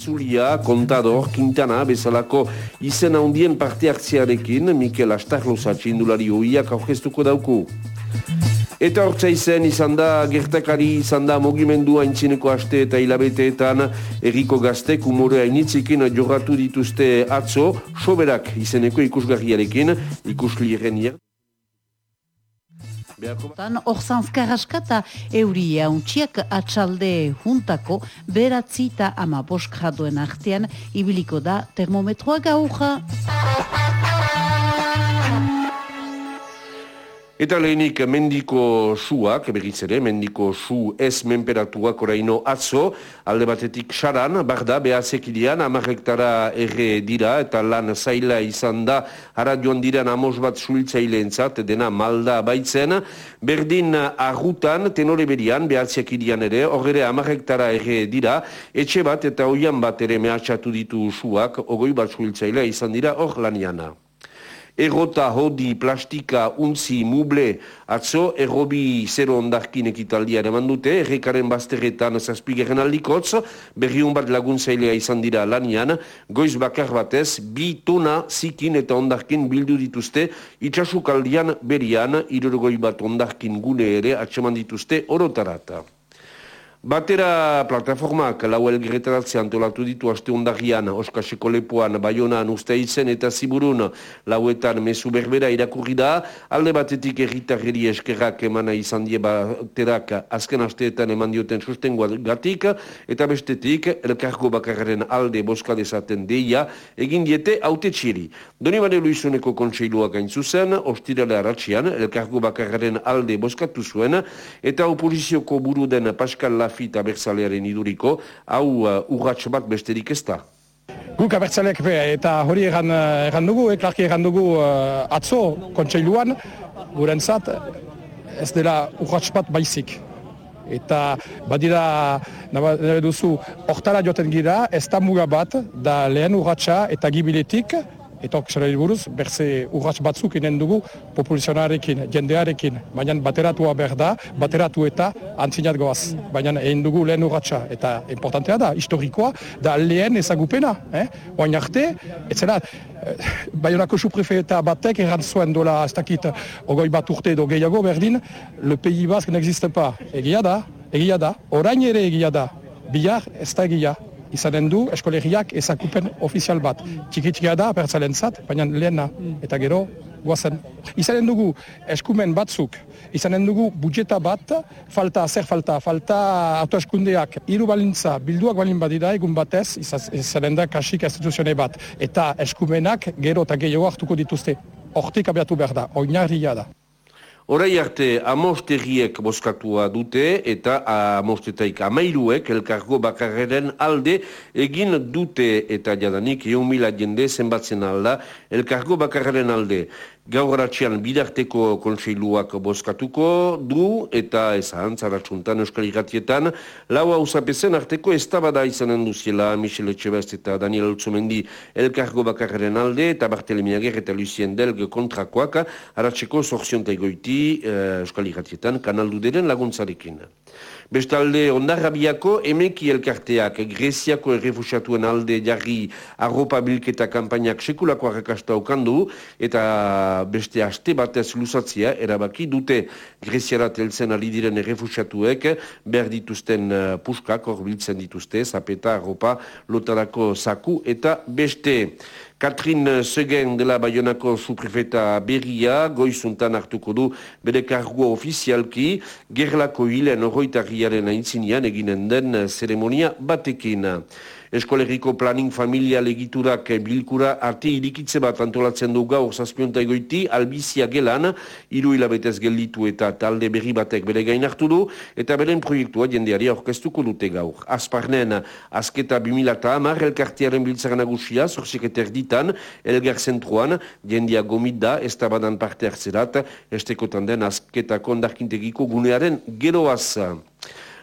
Zulia, Kontador, Quintana, bezalako izen handien parte hartziarekin, Mikel Astarloza txindulari hoiak aurkeztuko dauku. Eta hortza izen izan da, gertakari izan da mogimendua intzineko aste eta hilabeteetan erriko gaztek umorea initzikin jorratu dituzte atzo, soberak izeneko ikusgarriarekin, ikusli Orzanzka raskata euria untxiak atxalde juntako beratzi eta ama bosk artean ibiliko da termometroa gauja. Eta lehenik mendiko suak, berriz ere, mendiko su ez menperatuak oraino atzo, alde batetik saran, barda, behazekidean, amarektara erre dira, eta lan zaila izan da, ara joan diren amos bat suiltzailentzat, dena malda baitzen, berdin arrutan, tenore berian, behazekidean ere, horre amarektara erre dira, etxe bat eta oian bat ere mehatxatu ditu suak, ogoi bat suiltzailea izan dira, hor laniana errota hodi plastika untzi muble atzo errobi zero ondarkin ekitaldia eman dute, errekaren bazterretan zazpigeren aldikotz, berriun bat laguntzailea izan dira lanian, goiz bakar batez, bi tona zikin eta ondarkin bildu dituzte, itxasukaldian berian, irurgoi bat ondarkin gune ere atseman dituzte orotarata. Batera plataformak lau elgerretaratzea antolatu ditu aste ondarian, Oskaseko lepoan, Bayonan, uste izen eta ziburun lauetan mesu berbera irakurri da, alde batetik erritarreri eskerrak emana izan die baterak azken asteetan eman dioten sustengoa gatik, eta bestetik elkargo bakarren alde boska dezaten deia egin diete haute txiri. Doni bane luizuneko kontseilua gain zuzen, ostirale aratxian, elkargo bakarren alde boskatu zuen, eta oposizioko buru den Pascal Lafit abertzalearen iduriko, hau uh, urratx bat besterik ez da. Guk abertzaleak be, eta hori egan, uh, egan dugu, eklarki egan dugu uh, atzo kontseiluan, gurentzat ez dela urratx bat baizik. Eta badira, nire duzu, hortara joten gira, ez da muga bat, da lehen urratxa eta gibiletik, etok zera buruz, berze urratz batzuk inen dugu populazionarekin, jendearekin, baina bateratua behar da, bateratu eta antzinat goaz. Baina egin dugu lehen urratza eta importantea da, historikoa, da lehen ezagupena. Eh? Oain arte, etzela, eh, Baionako suprefeta batek erantzuen dola, ez dakit, ogoi bat urte edo gehiago berdin, le Pays Basque n'existe pas. Egia da, egia da, orain ere egia da, bihar ez da egia izanen du eskolegiak ezakupen ofizial bat. Txikitxia da, pertsalen zat, baina lehena eta gero guazen. Izanen dugu eskumen batzuk, izanen dugu budjeta bat, falta, zer falta, falta autoeskundeak, hiru balintza, bilduak balin badira, egun batez, izanen da kasik instituzione bat, eta eskumenak gero eta gehiago hartuko dituzte. Hortik abiatu behar da, oinarria da. Horai arte amosterriek boskatua dute eta amostetaik amairuek elkargo bakarren alde egin dute eta jadanik eun mila jende zenbatzen alda elkargo bakarren alde. Gaur ratxean bidarteko konseiluak boskatuko du eta ez ahantzaratsuntan euskal iratietan lau hau zapezen arteko ez tabada izanen duziela Michel Etxebest eta Daniel Altzumendi elkargo bakarren alde eta Bartelemiager eta Lucien Delg kontrakoak haratxeko zorzionta egoiti uh, euskal iratietan kanaldu deren laguntzarekin. Bestalde, ondarrabiako emeki elkarteak Greziako errefusatuen alde jarri arropa bilketa kampainak sekulako arrakasta okandu eta beste aste batez luzatzia erabaki dute Greziara teltzen ali diren errefusatuek behar dituzten uh, puskak hor biltzen dituzte, zapeta, arropa, lotarako saku eta beste. Katrin Segen dela Bayonako suprefeta berria, goizuntan hartuko du bere kargua ofizialki, gerlako hilen horroitarriaren aintzinean eginen den zeremonia batekin. Eskolegiko planning familia legiturak bilkura arte irikitze bat antolatzen du gaur zazpionta egoiti, albizia gelan, iru hilabetez gelditu eta talde berri batek bere gain hartu du, eta beren proiektua jendeari aurkeztuko dute gaur. Azparnen, azketa 2000 eta amar, elkartiaren biltzaren agusia, zorziketer ditan, elgar zentruan, jendia gomit da, ez tabadan parte hartzerat, estekotan den azketa kondarkintegiko gunearen geroaz.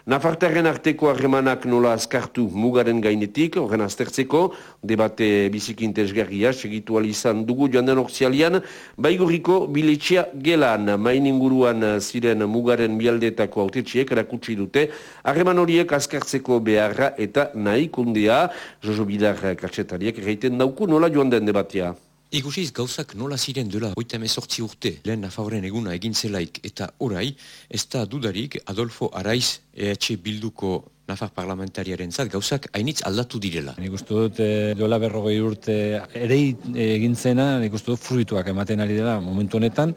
Nafartaren arteko harremanak nola azkartu mugaren gainetik, horren aztertzeko, debate biziki intezgarria, segitu izan dugu joan den orzialian, baigurriko biletxea gelan, main inguruan ziren mugaren bialdetako autetxiek erakutsi dute, harreman horiek azkartzeko beharra eta nahi kundea, Jojo Bidar katsetariak egiten dauku nola joan den debatea. Ikusiz gauzak nola ziren dela oita emezortzi urte lehen Nafarren eguna egin zelaik eta orai, ez da dudarik Adolfo Araiz EH Bilduko Nafar parlamentariaren zat gauzak hainitz aldatu direla. Nik uste dut e, dola berrogei urte ere egin zena, nik uste dut fruituak ematen ari dela momentu honetan,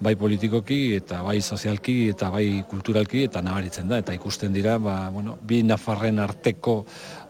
bai politikoki eta bai sozialki eta bai kulturalki eta nabaritzen da eta ikusten dira ba, bueno, bi nafarren arteko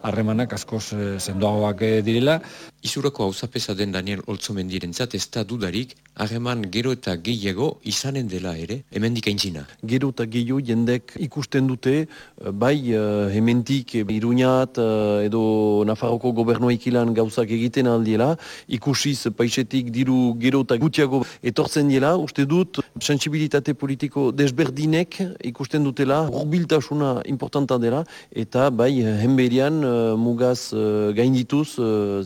harremanak askoz e, sendoagoak eh, direla. Izurako hauzapesa den Daniel Oltzomendiren zat ez da dudarik harreman gero eta gehiago izanen dela ere, hemendik aintzina. Gero eta gehiago jendek ikusten dute, eh, bai hemendik iruñat edo Nafarroko gobernua ikilan gauzak egiten aldiela, ikusiz paisetik diru gero eta gutiago etortzen dela, uste dut sensibilitate politiko desberdinek ikusten dutela, urbiltasuna importanta dela, eta bai henberian mugaz gaindituz uh,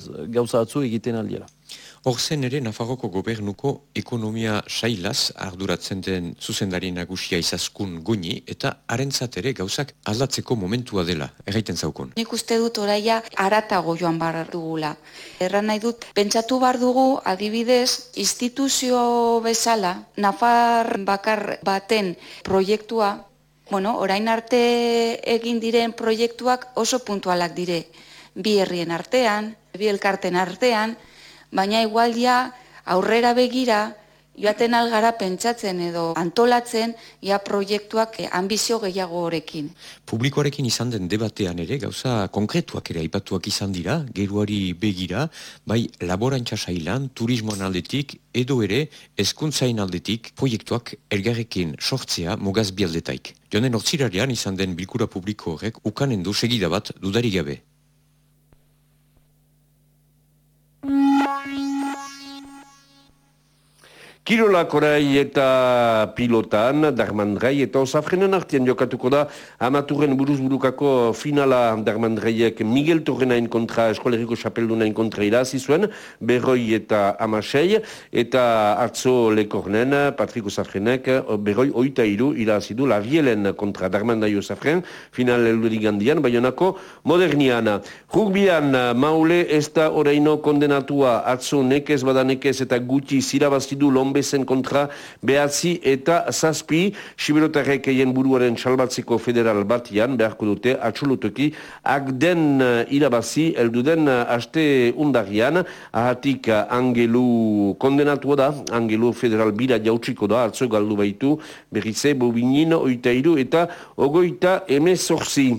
gauza atzu egiten aldiela. Hor zen ere Nafarroko gobernuko ekonomia sailaz arduratzen den zuzendari nagusia izaskun guni eta harentzat ere gauzak aldatzeko momentua dela, erraiten zaukun. Nik uste dut oraia aratago joan bar dugula. Erran nahi dut, pentsatu bar dugu adibidez instituzio bezala Nafar bakar baten proiektua bueno, orain arte egin diren proiektuak oso puntualak dire. Bi herrien artean, bi elkarten artean, baina igualdia aurrera begira, joaten algara pentsatzen edo antolatzen ia proiektuak ambizio gehiago horrekin. Publikoarekin izan den debatean ere, gauza konkretuak ere aipatuak izan dira, geruari begira, bai laborantza sailan, turismoan aldetik, edo ere ezkuntzain aldetik proiektuak elgarrekin sortzea mugaz bialdetaik. Jonen ortsirarian izan den bilkura publiko horrek ukanen du segida bat dudari gabe. Kirolak orai eta pilotan, Darmandrei eta Osafrenen artian jokatuko da amaturen buruz-burukako finala. Darmandreiek Miguel Torrenain kontra eskoleriko xapeldunain kontra irazi zuen, berroi eta amasei, eta atzo lekornen, Patrik Osafrenek, berroi oita iru irazi du lavielen kontra Darmandai Osafren, final eludik gandian, baionako modernian. Rugbian, maule ez da oraino kondenatua. Atzo nekez badanekez eta gutxi zirabazidu lomba bezen kontra behatzi eta zazpi. Siberotarrek egin buruaren salbatzeko federal batian beharko dute atxolotoki akden uh, irabazi elduden uh, aste undarian ahatik uh, angelu kondenatu da. Angelu federal bira jautsiko da atzo galdu baitu berrize bobinin oita iru eta ogoita emezorzi.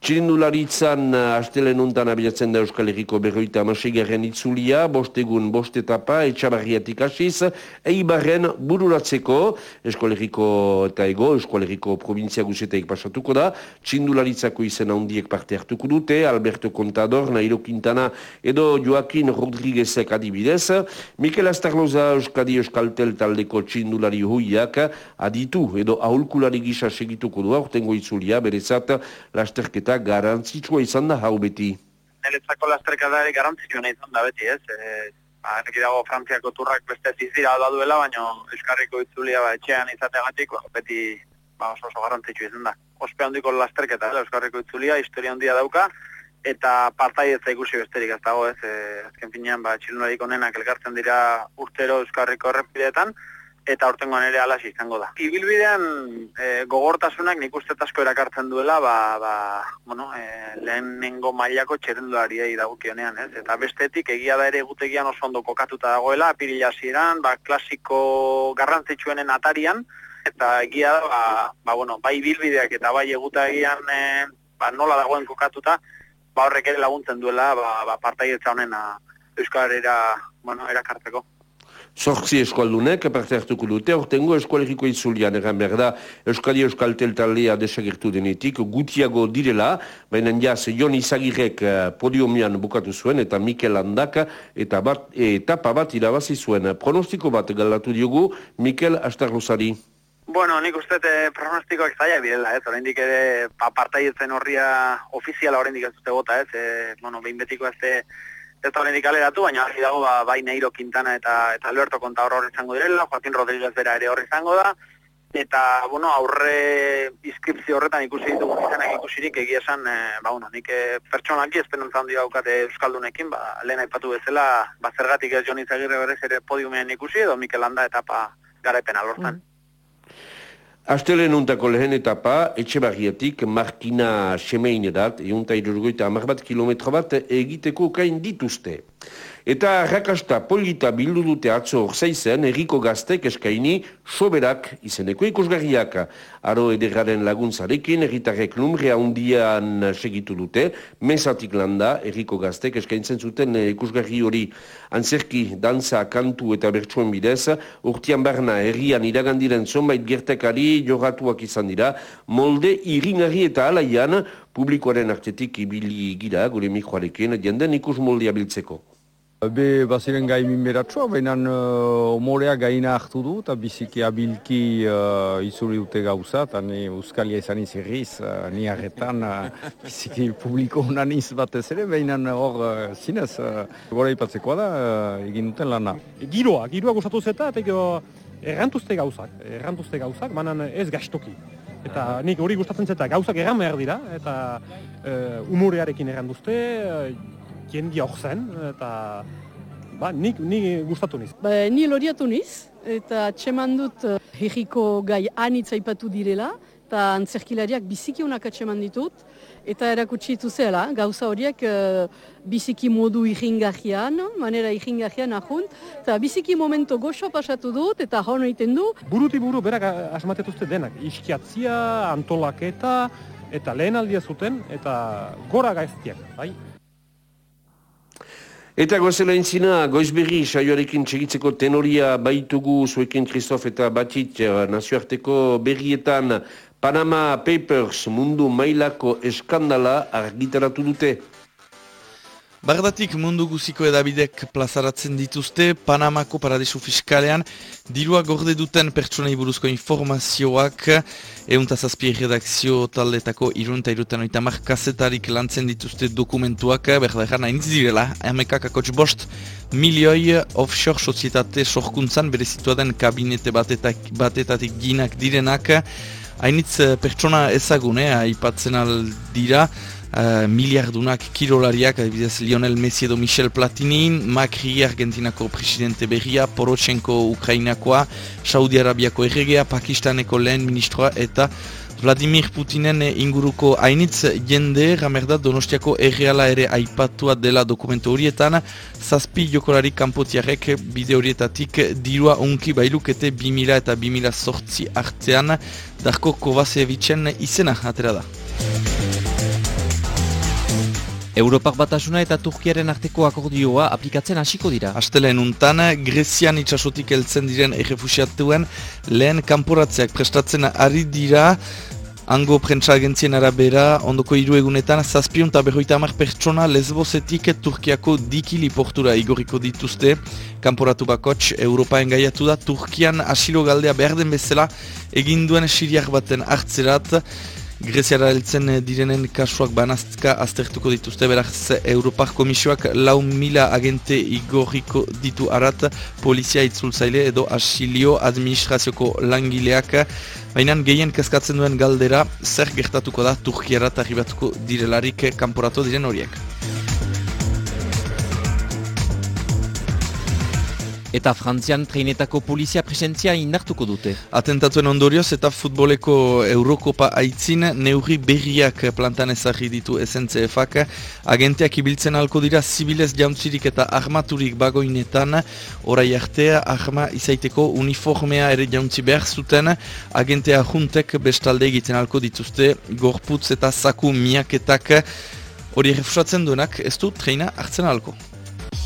Txirindularitzan uh, astelen untan abiatzen da Euskal Herriko berroita amasegarren itzulia, bostegun bostetapa, etxabarriatik asiz, eibarren bururatzeko, Euskal Herriko eta ego, Euskal Herriko provintzia guzetaik pasatuko da, txirindularitzako izena hundiek parte hartuko dute, Alberto Contador, Nairo Quintana, edo Joaquin Rodriguezek adibidez, Mikel Astarloza Euskadi Euskaltel taldeko txirindulari huiak aditu, edo ahulkulari gisa segituko du, ortengo itzulia, berezat, lasterketa eta garantzitsua izan da hau beti. Niretzako lasterkadari garantzitsua izan da beti, ez? E, ba, dago Frantziako turrak beste zizira da duela, baina Euskarriko itzulia ba, etxean izateagatik, ba, beti ba, oso oso garantzitsua izan da. Ospe handiko lasterketa, Euskarriko itzulia, historia handia dauka, eta partai ikusi besterik ez dago, ez? E, azken finean, ba, txilunarik onenak elkartzen dira urtero Euskarriko errepidetan, eta hortengoan ere alas izango da. Ibilbidean e, gogortasunak nik uste asko erakartzen duela, ba, ba, bueno, e, lehenengo mailako txerendulariei dagukionean, ez? Eta bestetik egia da ere gutegian oso ondo kokatuta dagoela, apirila ziren, ba, klasiko garrantzitsuenen atarian, eta egia da, ba, ba, bueno, bai bilbideak eta bai egutegian e, ba, nola dagoen kokatuta, ba, horrek ere laguntzen duela, ba, ba, partaietza honena Euskarera, bueno, erakartzeko. Zortzi eskualdunek parte hartuko dute, ortengo eskualeriko izulian egan behar da Euskadi Euskal Teltalea desagirtu denetik, gutiago direla, baina jaz Jon Izagirek eh, podiumian bukatu zuen eta Mikel Andaka eta bat, etapa bat irabazi zuen. Pronostiko bat galatu diogu Mikel Astarlosari. Bueno, nik uste e, pronostikoak zaila birela, ez, oraindik ere pa, partaietzen horria ofiziala oraindik ez dute bota, ez, e, bueno, behin betiko ez ez da oraindik aleratu, baina hori dago ba, bai Neiro Quintana eta eta Alberto Konta hor izango direla, Joaquin Rodríguez bera ere hor izango da, eta, bueno, aurre inskripzio horretan ikusi ditugu izanak ikusirik egia esan, e, ba, bueno, nik e, pertsonalki esperantza handi daukate Euskaldunekin, ba, lehen aipatu bezala, ba, zergatik ez Joni Zagirre berez ere podiumean ikusi, edo Mikel Landa etapa garaipen alortan. Mm. Astelen untako lehen etapa, etxe barriatik, Markina Semein edat, eunta irurgoita amarbat kilometro bat egiteko kain dituzte. Eta rakasta polita bildu dute atzo orzaizen, erriko gaztek eskaini soberak izeneko ikusgarriak. Aro ederraren laguntzarekin, erritarrek numrea undian segitu dute, mesatik landa, erriko gaztek eskaintzen zuten ikusgarri hori antzerki, danza, kantu eta bertsuen bidez, urtian barna herrian iragandiren zonbait gertekari joratuak izan dira, molde irinari eta alaian publikoaren artetik ibili gira, gure mikroarekin, jenden ikus moldea biltzeko. Be, baziren gai minberatzua, baina uh, omorea gaina hartu du, eta biziki abilki uh, izuri dute gauza, eta ni euskalia izan izirriz, uh, ni arretan, uh, biziki publiko honan batez ere, baina hor uh, zinez, uh, gora ipatzekoa da, uh, egin duten lana. Giroa, giroa gustatu zeta, eta errantuzte gauzak, errantuzte gauzak, banan ez gastoki. Eta nik hori gustatzen zeta gauzak erran behar dira, eta uh, umorearekin errantuzte, uh, jendia hor zen, eta ba, nik, nik gustatu niz. Ba, ni loriatu niz, eta txeman dut uh, gai anitza ipatu direla, eta antzerkilariak biziki honak atxeman ditut, eta erakutsi zela, gauza horiek uh, biziki modu iringajian, manera iringajian ahunt, eta biziki momento goxo pasatu dut, eta hon egiten du. Buruti buru berak asmatetuzte denak, iskiatzia, antolaketa, eta lehen aldia zuten, eta gora gaiztiak, bai? Eta gozela entzina, goizberri saioarekin txegitzeko tenoria baitugu zuekin Kristof eta Batit eh, nazioarteko berrietan Panama Papers mundu mailako eskandala argitaratu dute. Bagdatik mundu guziko edabidek plazaratzen dituzte, Panamako paradisu fiskalean, dirua gorde duten pertsonei buruzko informazioak, euntazazpie redakzio taldetako irunta irutan oita markazetarik lantzen dituzte dokumentuak, berda egan hain direla, amekakakotx bost, milioi offshore sozietate sorkuntzan bere den kabinete batetak, batetatik ginak direnak, hainitz pertsona ezagune, aipatzen aldira, uh, miliardunak kirolariak, adibidez Lionel Messi edo Michel Platinin, Macri Argentinako presidente berria, Poroshenko Ukrainakoa, Saudi Arabiako erregea, Pakistaneko lehen ministroa eta Vladimir Putinen inguruko hainitz jende, ramerda Donostiako erreala ere aipatua dela dokumentu horietan, zazpi jokolari kanpotiarek bide horietatik dirua unki bailukete 2000 eta 2000 sortzi artean, Darko Kovacevitzen izena atera da. Europak batasuna eta Turkiaren arteko akordioa aplikatzen hasiko dira. Asteleen untan, Grezian itxasotik heltzen diren errefusiatuen lehen kanporatzeak prestatzen ari dira Ango prentsa agentzien arabera, ondoko hiru egunetan, zazpion eta berroita amak pertsona lesbozetik Turkiako dikili portura igoriko dituzte. Kanporatu bakots, Europa engaiatu da, Turkian asilo galdea behar den bezala eginduen siriak baten hartzerat. Greziara heltzen direnen kasuak banaztka aztertuko dituzte beraz Europak komisioak lau mila agente igorriko ditu arat polizia itzultzaile edo asilio administrazioko langileak baina gehien kaskatzen duen galdera zer gertatuko da Turkiara tarribatuko direlarik kanporatu diren horiek. Eta Frantzian treinetako polizia presentzia indartuko dute. Atentatuen ondorioz eta futboleko Eurokopa aitzin neurri berriak plantan ezagri ditu SNCF-ak. Agenteak ibiltzen alko dira zibilez jauntzirik eta armaturik bagoinetan. Horai artea arma izaiteko uniformea ere jauntzi behar zuten. Agentea juntek bestalde egiten alko dituzte gorputz eta zaku miaketak. Hori refusatzen duenak ez du treina hartzen alko.